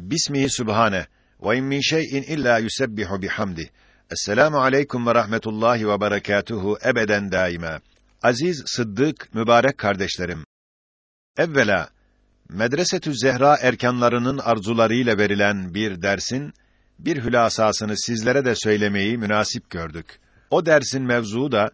Bismihi Sübhane ve in min şey'in illa yusebbihu bihamdi. Esselamu aleyküm ve rahmetullahi ve berekatuhu ebeden daima. Aziz, sıddık, mübarek kardeşlerim. Evvela, Medresetü Zehra erkanlarının arzularıyla verilen bir dersin, bir hülasasını sizlere de söylemeyi münasip gördük. O dersin mevzuu da,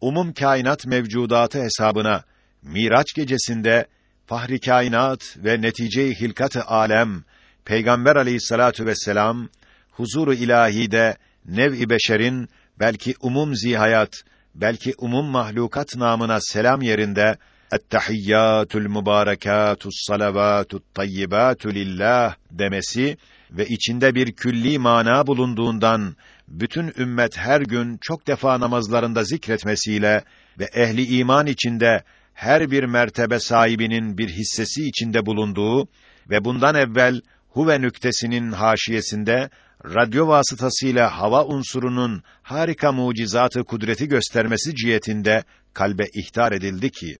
umum kainat mevcudatı hesabına, Miraç gecesinde, fahri kainat ve netice-i hilkat-ı alem, Peygamber aleyhissalatu vesselam, huzuru ilahide, nev-i beşerin, belki umum zihayat, belki umum mahlukat namına selam yerinde, ettehiyyatul mübarekâtus salavatut tayyibâtu lillah demesi ve içinde bir külli mana bulunduğundan bütün ümmet her gün çok defa namazlarında zikretmesiyle ve ehli iman içinde her bir mertebe sahibinin bir hissesi içinde bulunduğu ve bundan evvel huve nüktesinin haşiyesinde radyo vasıtasıyla hava unsurunun harika mucizatı kudreti göstermesi cihetinde kalbe ihtar edildi ki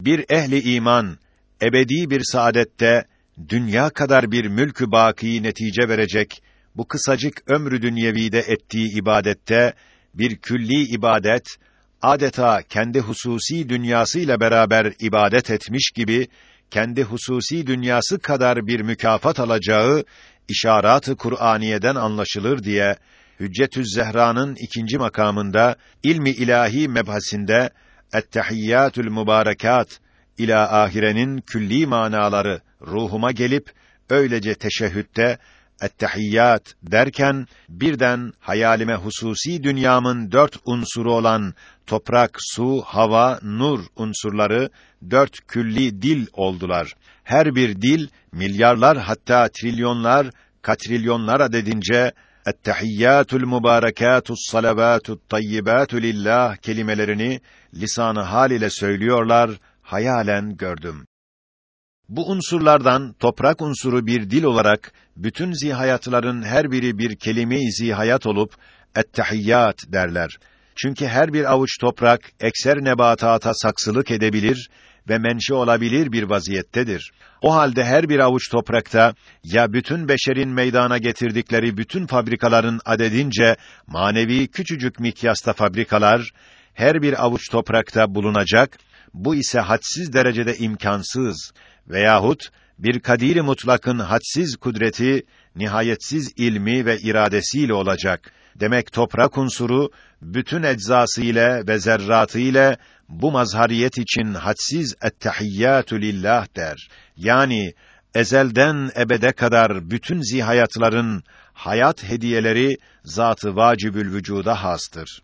bir ehli iman ebedi bir saadette dünya kadar bir mülkü baki netice verecek bu kısacık ömrü dünyevide ettiği ibadette bir külli ibadet adeta kendi hususi dünyasıyla beraber ibadet etmiş gibi kendi hususi dünyası kadar bir mükafat alacağı işaret-ı Kur'aniyeden anlaşılır diye Hüccetüz Zehra'nın ikinci makamında ilmi ilahi mebhasinde Ettehiyyatül mübarekat ila ahirenin külli manaları ruhuma gelip öylece teşehhütte ettehiyyat derken birden hayalime hususi dünyamın dört unsuru olan toprak, su, hava, nur unsurları dört külli dil oldular. Her bir dil milyarlar hatta trilyonlar, katrilyonlar adedince ettehiyyatul mübarekâtus salavatut tayyibâtu lillah kelimelerini lisanı hal ile söylüyorlar, hayalen gördüm. Bu unsurlardan toprak unsuru bir dil olarak bütün zihayatların her biri bir kelime-i zihayat olup ettehiyyat derler. Çünkü her bir avuç toprak ekser nebatata saksılık edebilir ve menşe olabilir bir vaziyettedir. O halde her bir avuç toprakta ya bütün beşerin meydana getirdikleri bütün fabrikaların adedince manevi küçücük mikyasta fabrikalar her bir avuç toprakta bulunacak. Bu ise hadsiz derecede imkansız veyahut bir kadiri mutlakın hadsiz kudreti, nihayetsiz ilmi ve iradesiyle olacak. Demek toprak unsuru bütün eczası ile ve zerratı ile bu mazhariyet için hadsiz ettehiyyatü lillah der. Yani ezelden ebede kadar bütün zihayatların hayat hediyeleri zatı vacibül vücuda hastır.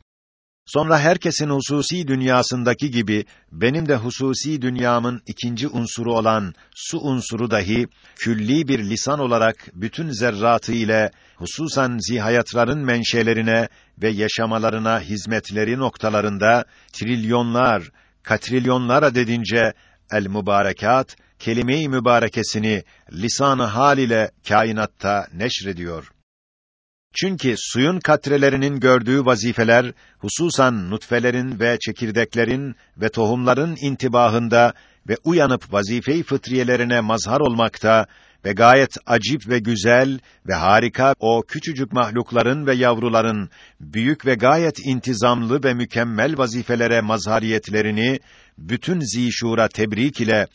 Sonra herkesin hususi dünyasındaki gibi benim de hususi dünyamın ikinci unsuru olan su unsuru dahi külli bir lisan olarak bütün zerratı ile hususan zihayatların menşelerine ve yaşamalarına hizmetleri noktalarında trilyonlar, katrilyonlar adedince el mübarekat kelime-i mübarekesini lisan-ı hal ile kainatta neşrediyor. Çünkü suyun katrelerinin gördüğü vazifeler, hususan nutfelerin ve çekirdeklerin ve tohumların intibahında ve uyanıp vazife-i fıtriyelerine mazhar olmakta ve gayet acip ve güzel ve harika o küçücük mahlukların ve yavruların büyük ve gayet intizamlı ve mükemmel vazifelere mazhariyetlerini bütün zişura tebrik ile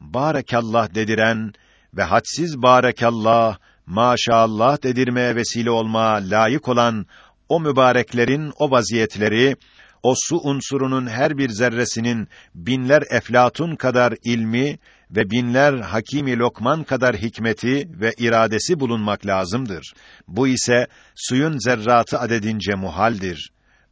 barakallah dediren ve hadsiz barakallah maşallah dedirmeye vesile olma layık olan o mübareklerin o vaziyetleri o su unsurunun her bir zerresinin binler eflatun kadar ilmi ve binler hakimi lokman kadar hikmeti ve iradesi bulunmak lazımdır. Bu ise suyun zerratı adedince muhaldir.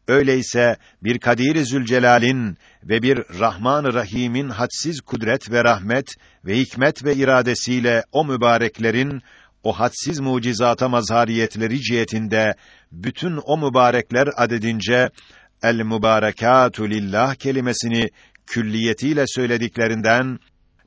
Öyleyse bir Kadir-i Zülcelal'in ve bir Rahman-ı Rahim'in hadsiz kudret ve rahmet ve hikmet ve iradesiyle o mübareklerin o hadsiz mucizata mazhariyetleri cihetinde bütün o mübarekler adedince el mübarekatü lillah kelimesini külliyetiyle söylediklerinden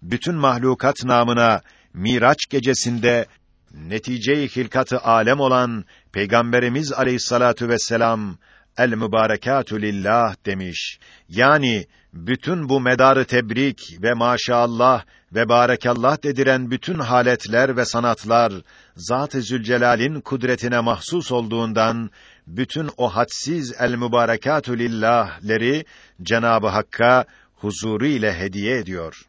bütün mahlukat namına Miraç gecesinde netice-i hilkatı alem olan Peygamberimiz Aleyhissalatu vesselam el mübarekatü lillah demiş. Yani bütün bu medarı tebrik ve maşallah ve barekallah dediren bütün haletler ve sanatlar Zat-ı Zülcelal'in kudretine mahsus olduğundan bütün o hadsiz el mübarekatü lillah'leri Cenabı Hakk'a huzuru ile hediye ediyor.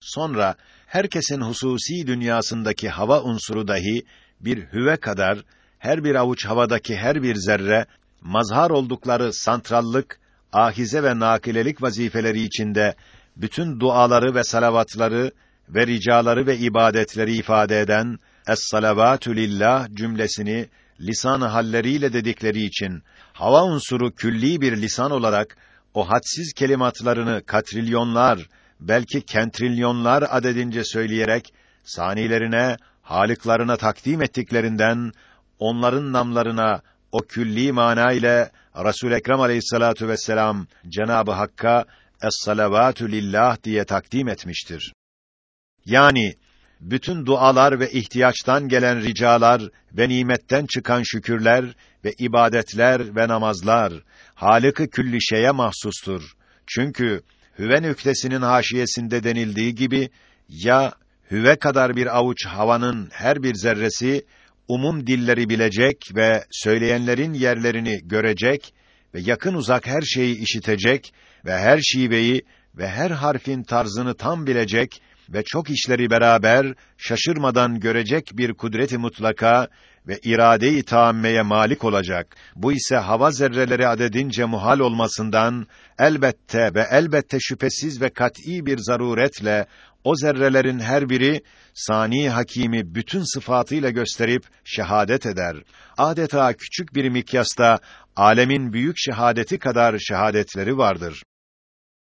Sonra herkesin hususi dünyasındaki hava unsuru dahi bir hüve kadar her bir avuç havadaki her bir zerre mazhar oldukları santrallık, ahize ve nakilelik vazifeleri içinde bütün duaları ve salavatları ve ricaları ve ibadetleri ifade eden es-salavatü lillah cümlesini lisan halleriyle dedikleri için hava unsuru külli bir lisan olarak o hadsiz kelimatlarını katrilyonlar belki kentrilyonlar adedince söyleyerek sanilerine, halıklarına takdim ettiklerinden onların namlarına o külli mana ile Resul Ekrem Aleyhissalatu vesselam Cenabı Hakk'a es-salavatü lillah diye takdim etmiştir. Yani bütün dualar ve ihtiyaçtan gelen ricalar ve nimetten çıkan şükürler ve ibadetler ve namazlar Halık-ı külli şeye mahsustur. Çünkü hüve nüktesinin haşiyesinde denildiği gibi ya hüve kadar bir avuç havanın her bir zerresi umum dilleri bilecek ve söyleyenlerin yerlerini görecek ve yakın uzak her şeyi işitecek ve her şiveyi ve her harfin tarzını tam bilecek ve çok işleri beraber şaşırmadan görecek bir kudreti mutlaka ve irade-i taammeye malik olacak. Bu ise hava zerreleri adedince muhal olmasından elbette ve elbette şüphesiz ve kat'î bir zaruretle o zerrelerin her biri sani hakimi bütün sıfatıyla gösterip şehadet eder. Adeta küçük bir mikyasta alemin büyük şehadeti kadar şehadetleri vardır.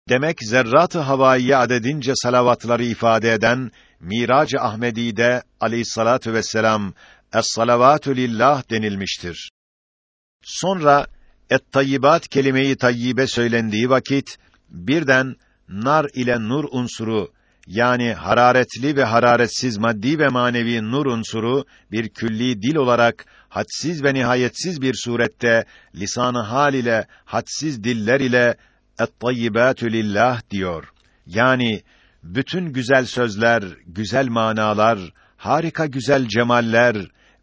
Demek zerrat-ı havaiye adedince salavatları ifade eden Mirac-ı Ahmedi'de aleyhissalatu vesselam es-salavatü lillah denilmiştir. Sonra et-tayyibat kelimeyi tayyibe söylendiği vakit birden nar ile nur unsuru yani hararetli ve hararetsiz maddi ve manevi nur unsuru bir külli dil olarak hadsiz ve nihayetsiz bir surette lisanı hal ile hadsiz diller ile et-tayyibatü lillah diyor. Yani bütün güzel sözler, güzel manalar, harika güzel cemaller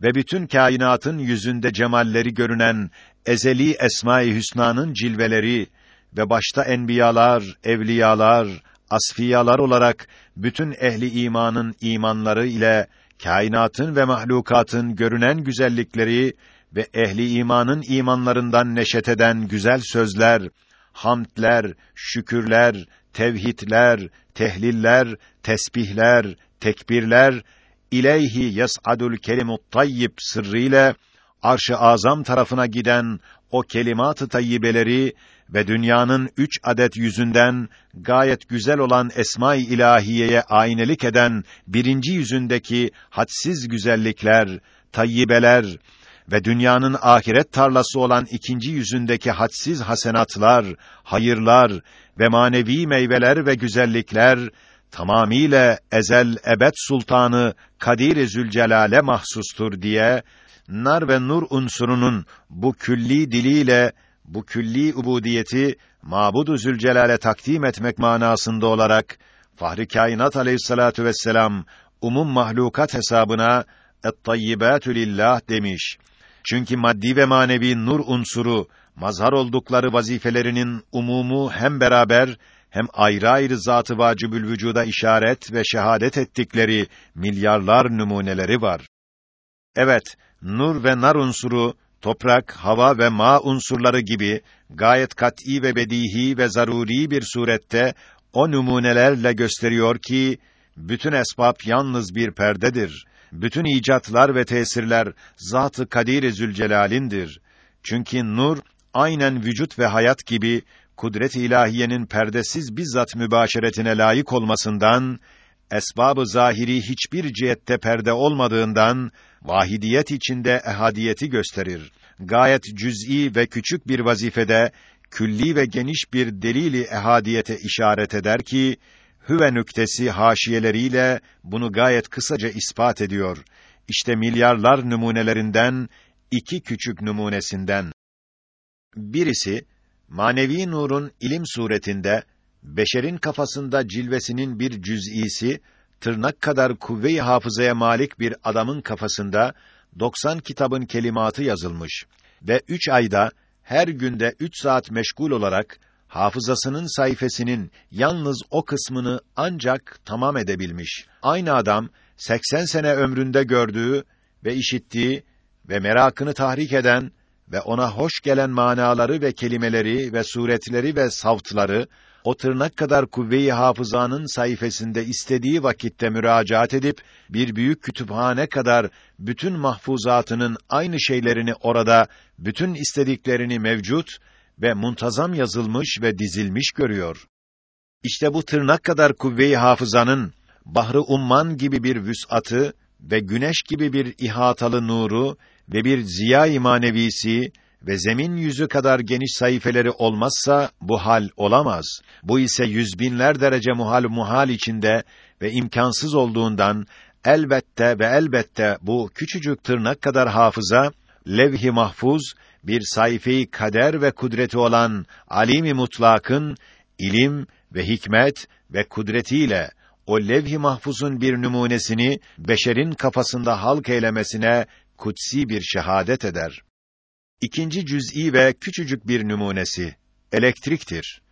ve bütün kainatın yüzünde cemalleri görünen ezeli esma-i hüsnanın cilveleri ve başta enbiyalar, evliyalar, asfiyalar olarak bütün ehli imanın imanları ile kainatın ve mahlukatın görünen güzellikleri ve ehli imanın imanlarından neşet eden güzel sözler, hamdler, şükürler, tevhidler, tehliller, tesbihler, tekbirler ileyhi yes'adul kelimut tayyib sırrıyla arş-ı azam tarafına giden o kelimat-ı tayyibeleri ve dünyanın üç adet yüzünden gayet güzel olan esma-i ilahiyeye aynelik eden birinci yüzündeki hadsiz güzellikler, tayyibeler ve dünyanın ahiret tarlası olan ikinci yüzündeki hadsiz hasenatlar, hayırlar ve manevi meyveler ve güzellikler tamamiyle ezel ebed sultanı Kadir-i Zülcelal'e mahsustur diye nar ve nur unsurunun bu külli diliyle bu külli ubudiyeti Mabud-u Zülcelal'e takdim etmek manasında olarak Fahri Kainat Aleyhissalatu vesselam umum mahlukat hesabına et-tayyibatü lillah demiş. Çünkü maddi ve manevi nur unsuru mazhar oldukları vazifelerinin umumu hem beraber hem ayrı ayrı zatı vacibül vücuda işaret ve şehadet ettikleri milyarlar numuneleri var. Evet, nur ve nar unsuru toprak, hava ve ma unsurları gibi gayet kat'î ve bedihi ve zaruri bir surette o numunelerle gösteriyor ki bütün esbab yalnız bir perdedir. Bütün icatlar ve tesirler Zat-ı Kadir-i Zülcelal'indir. Çünkü nur aynen vücut ve hayat gibi kudret-i ilahiyenin perdesiz bizzat mübaşeretine layık olmasından esbabı zahiri hiçbir cihette perde olmadığından vahidiyet içinde ehadiyeti gösterir. Gayet cüz'i ve küçük bir vazifede külli ve geniş bir delili ehadiyete işaret eder ki hüve nüktesi haşiyeleriyle bunu gayet kısaca ispat ediyor. İşte milyarlar numunelerinden iki küçük numunesinden Birisi manevi nurun ilim suretinde beşerin kafasında cilvesinin bir cüz'isi tırnak kadar kuvve-i hafızaya malik bir adamın kafasında 90 kitabın kelimatı yazılmış ve üç ayda her günde üç saat meşgul olarak hafızasının sayfasının yalnız o kısmını ancak tamam edebilmiş. Aynı adam 80 sene ömründe gördüğü ve işittiği ve merakını tahrik eden ve ona hoş gelen manaları ve kelimeleri ve suretleri ve savtları o tırnak kadar kuvve-i hafızanın sayfasında istediği vakitte müracaat edip bir büyük kütüphane kadar bütün mahfuzatının aynı şeylerini orada bütün istediklerini mevcut ve muntazam yazılmış ve dizilmiş görüyor. İşte bu tırnak kadar kuvve-i hafızanın bahrı umman gibi bir vüs'atı ve güneş gibi bir ihatalı nuru ve bir ziya-i manevisi ve zemin yüzü kadar geniş sayfeleri olmazsa bu hal olamaz. Bu ise yüz binler derece muhal muhal içinde ve imkansız olduğundan elbette ve elbette bu küçücük tırnak kadar hafıza levh-i mahfuz bir sayfeyi kader ve kudreti olan alimi mutlakın ilim ve hikmet ve kudretiyle o levh-i mahfuzun bir numunesini beşerin kafasında halk eylemesine kutsi bir şehadet eder. İkinci cüz'i ve küçücük bir numunesi elektriktir.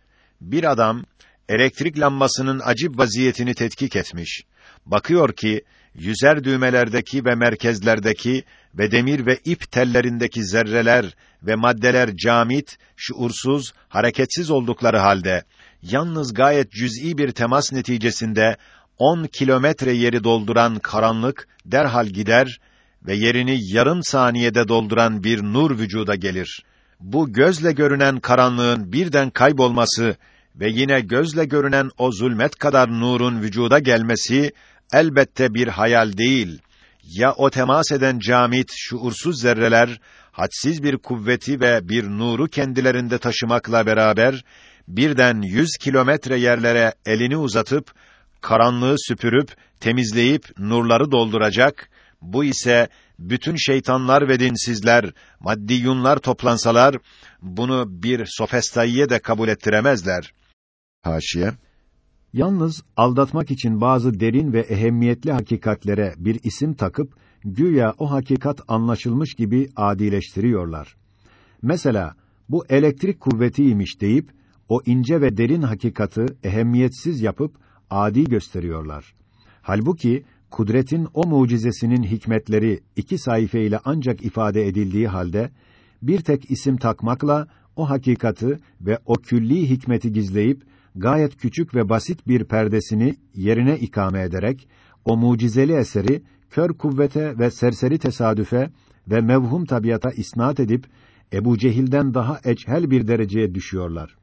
Bir adam elektrik lambasının acib vaziyetini tetkik etmiş. Bakıyor ki yüzer düğmelerdeki ve merkezlerdeki ve demir ve ip tellerindeki zerreler ve maddeler camit, şuursuz, hareketsiz oldukları halde yalnız gayet cüz'i bir temas neticesinde 10 kilometre yeri dolduran karanlık derhal gider ve yerini yarım saniyede dolduran bir nur vücuda gelir. Bu gözle görünen karanlığın birden kaybolması ve yine gözle görünen o zulmet kadar nurun vücuda gelmesi elbette bir hayal değil. Ya o temas eden camit, şuursuz zerreler, hadsiz bir kuvveti ve bir nuru kendilerinde taşımakla beraber, birden yüz kilometre yerlere elini uzatıp, karanlığı süpürüp, temizleyip, nurları dolduracak, bu ise bütün şeytanlar ve dinsizler, maddiyunlar toplansalar, bunu bir sofestayye de kabul ettiremezler. Haşiye Yalnız aldatmak için bazı derin ve ehemmiyetli hakikatlere bir isim takıp güya o hakikat anlaşılmış gibi adileştiriyorlar. Mesela bu elektrik kuvvetiymiş deyip o ince ve derin hakikatı ehemmiyetsiz yapıp adi gösteriyorlar. Halbuki kudretin o mucizesinin hikmetleri iki sayfa ile ancak ifade edildiği halde bir tek isim takmakla o hakikati ve o külli hikmeti gizleyip gayet küçük ve basit bir perdesini yerine ikame ederek o mucizeli eseri kör kuvvete ve serseri tesadüfe ve mevhum tabiata isnat edip Ebu Cehil'den daha eçhel bir dereceye düşüyorlar.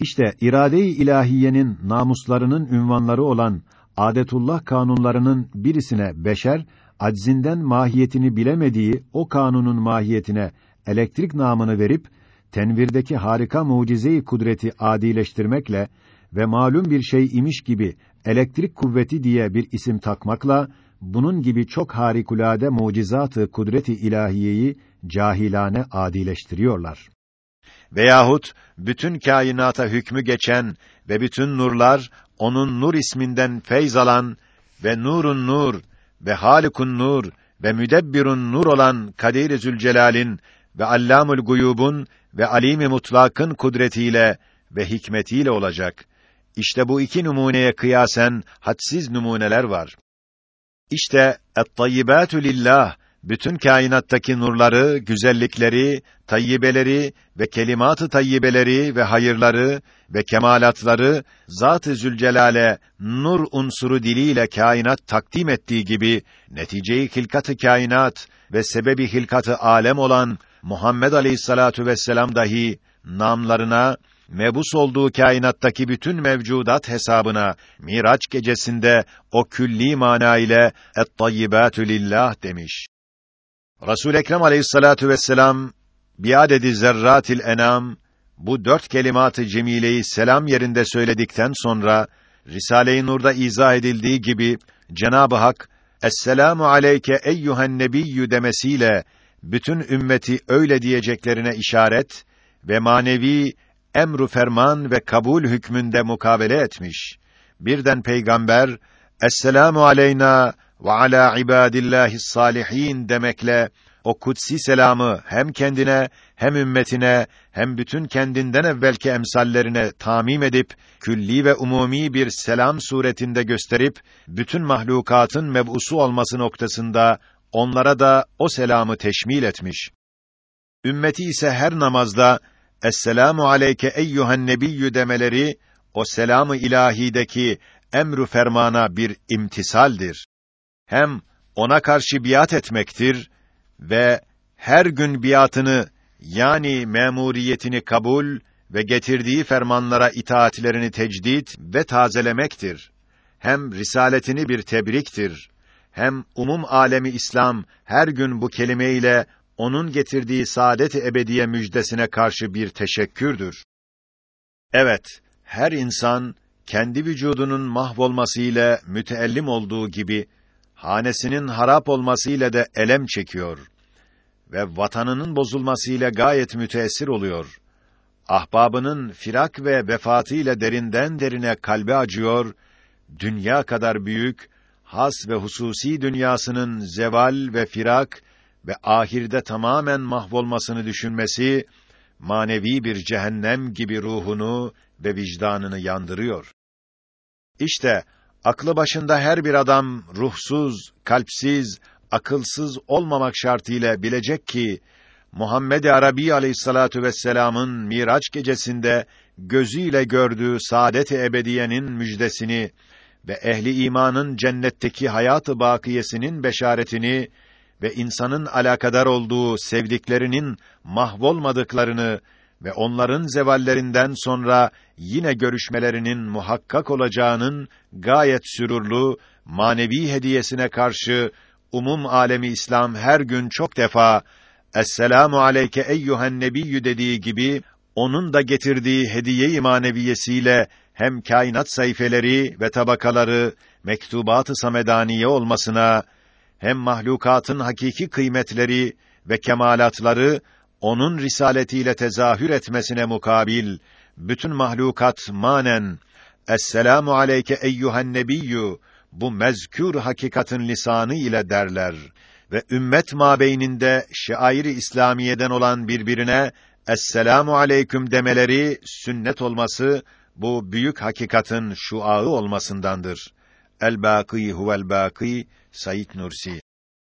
İşte irade-i ilahiyenin namuslarının ünvanları olan adetullah kanunlarının birisine beşer aczinden mahiyetini bilemediği o kanunun mahiyetine elektrik namını verip tenvirdeki harika mucizeyi kudreti adileştirmekle ve malum bir şey imiş gibi elektrik kuvveti diye bir isim takmakla bunun gibi çok harikulade mucizatı kudreti ilahiyeyi cahilane adileştiriyorlar. Veyahut bütün kainata hükmü geçen ve bütün nurlar onun nur isminden feyz alan ve nurun nur ve halikun nur ve müdebbirun nur olan Kadir-i Zülcelal'in ve Allamul Guyub'un ve Alim-i Mutlak'ın kudretiyle ve hikmetiyle olacak. İşte bu iki numuneye kıyasen hadsiz numuneler var. İşte et-tayyibatu lillah bütün kainattaki nurları, güzellikleri, tayyibeleri ve kelimat-ı tayyibeleri ve hayırları ve kemalatları Zat-ı Zülcelal'e nur unsuru diliyle kainat takdim ettiği gibi neticeyi hilkat-ı kainat ve sebebi hilkat-ı alem olan Muhammed Aleyhissalatu vesselam dahi namlarına mebus olduğu kainattaki bütün mevcudat hesabına Miraç gecesinde o külli mana ile et-tayyibatu lillah demiş. Resul Ekrem Aleyhissalatu vesselam biadedi zerratil enam bu dört kelimatı cemileyi selam yerinde söyledikten sonra Risale-i Nur'da izah edildiği gibi Cenab-ı Hak Esselamu aleyke eyyuhen nebiyyü demesiyle bütün ümmeti öyle diyeceklerine işaret ve manevi emru ferman ve kabul hükmünde mukabele etmiş. Birden peygamber Esselamu aleyna ve ala ibadillahi's salihin demekle o kutsi selamı hem kendine hem ümmetine hem bütün kendinden evvelki emsallerine tamim edip külli ve umumi bir selam suretinde gösterip bütün mahlukatın meb'usu olması noktasında onlara da o selamı teşmil etmiş. Ümmeti ise her namazda Esselamu aleyke eyyuhen nebiyyü demeleri o selamı ilahideki emru fermana bir imtisaldir. Hem ona karşı biat etmektir ve her gün biatını yani memuriyetini kabul ve getirdiği fermanlara itaatlerini tecdit ve tazelemektir. Hem risaletini bir tebriktir. Hem umum alemi İslam her gün bu kelimeyle onun getirdiği saadet-i ebediye müjdesine karşı bir teşekkürdür. Evet, her insan kendi vücudunun mahvolmasıyla müteellim olduğu gibi hanesinin harap olmasıyla da elem çekiyor ve vatanının bozulmasıyla gayet müteessir oluyor. Ahbabının firak ve vefatıyla derinden derine kalbi acıyor, dünya kadar büyük, has ve hususi dünyasının zeval ve firak ve ahirde tamamen mahvolmasını düşünmesi, manevi bir cehennem gibi ruhunu ve vicdanını yandırıyor. İşte, aklı başında her bir adam ruhsuz, kalpsiz, akılsız olmamak şartıyla bilecek ki Muhammed Arabi Aleyhissalatu vesselam'ın Miraç gecesinde gözüyle gördüğü saadet-i ebediyenin müjdesini ve ehli imanın cennetteki hayatı bakiyesinin beşaretini ve insanın alakadar olduğu sevdiklerinin mahvolmadıklarını ve onların zevallerinden sonra yine görüşmelerinin muhakkak olacağının gayet sürurlu manevi hediyesine karşı umum alemi İslam her gün çok defa Esselamu aleyke eyyuhen nebiyyü dediği gibi onun da getirdiği hediye-i maneviyesiyle hem kainat sayfeleri ve tabakaları mektubat-ı samedaniye olmasına hem mahlukatın hakiki kıymetleri ve kemalatları onun risaletiyle tezahür etmesine mukabil bütün mahlukat manen Esselamu aleyke eyyuhen nebiyyü bu mezkür hakikatin lisanı ile derler ve ümmet mabeyninde şairi İslamiye'den olan birbirine Esselamu aleyküm demeleri sünnet olması bu büyük hakikatin şuağı olmasındandır. El-Bâkî huvel-Bâkî Said Nursi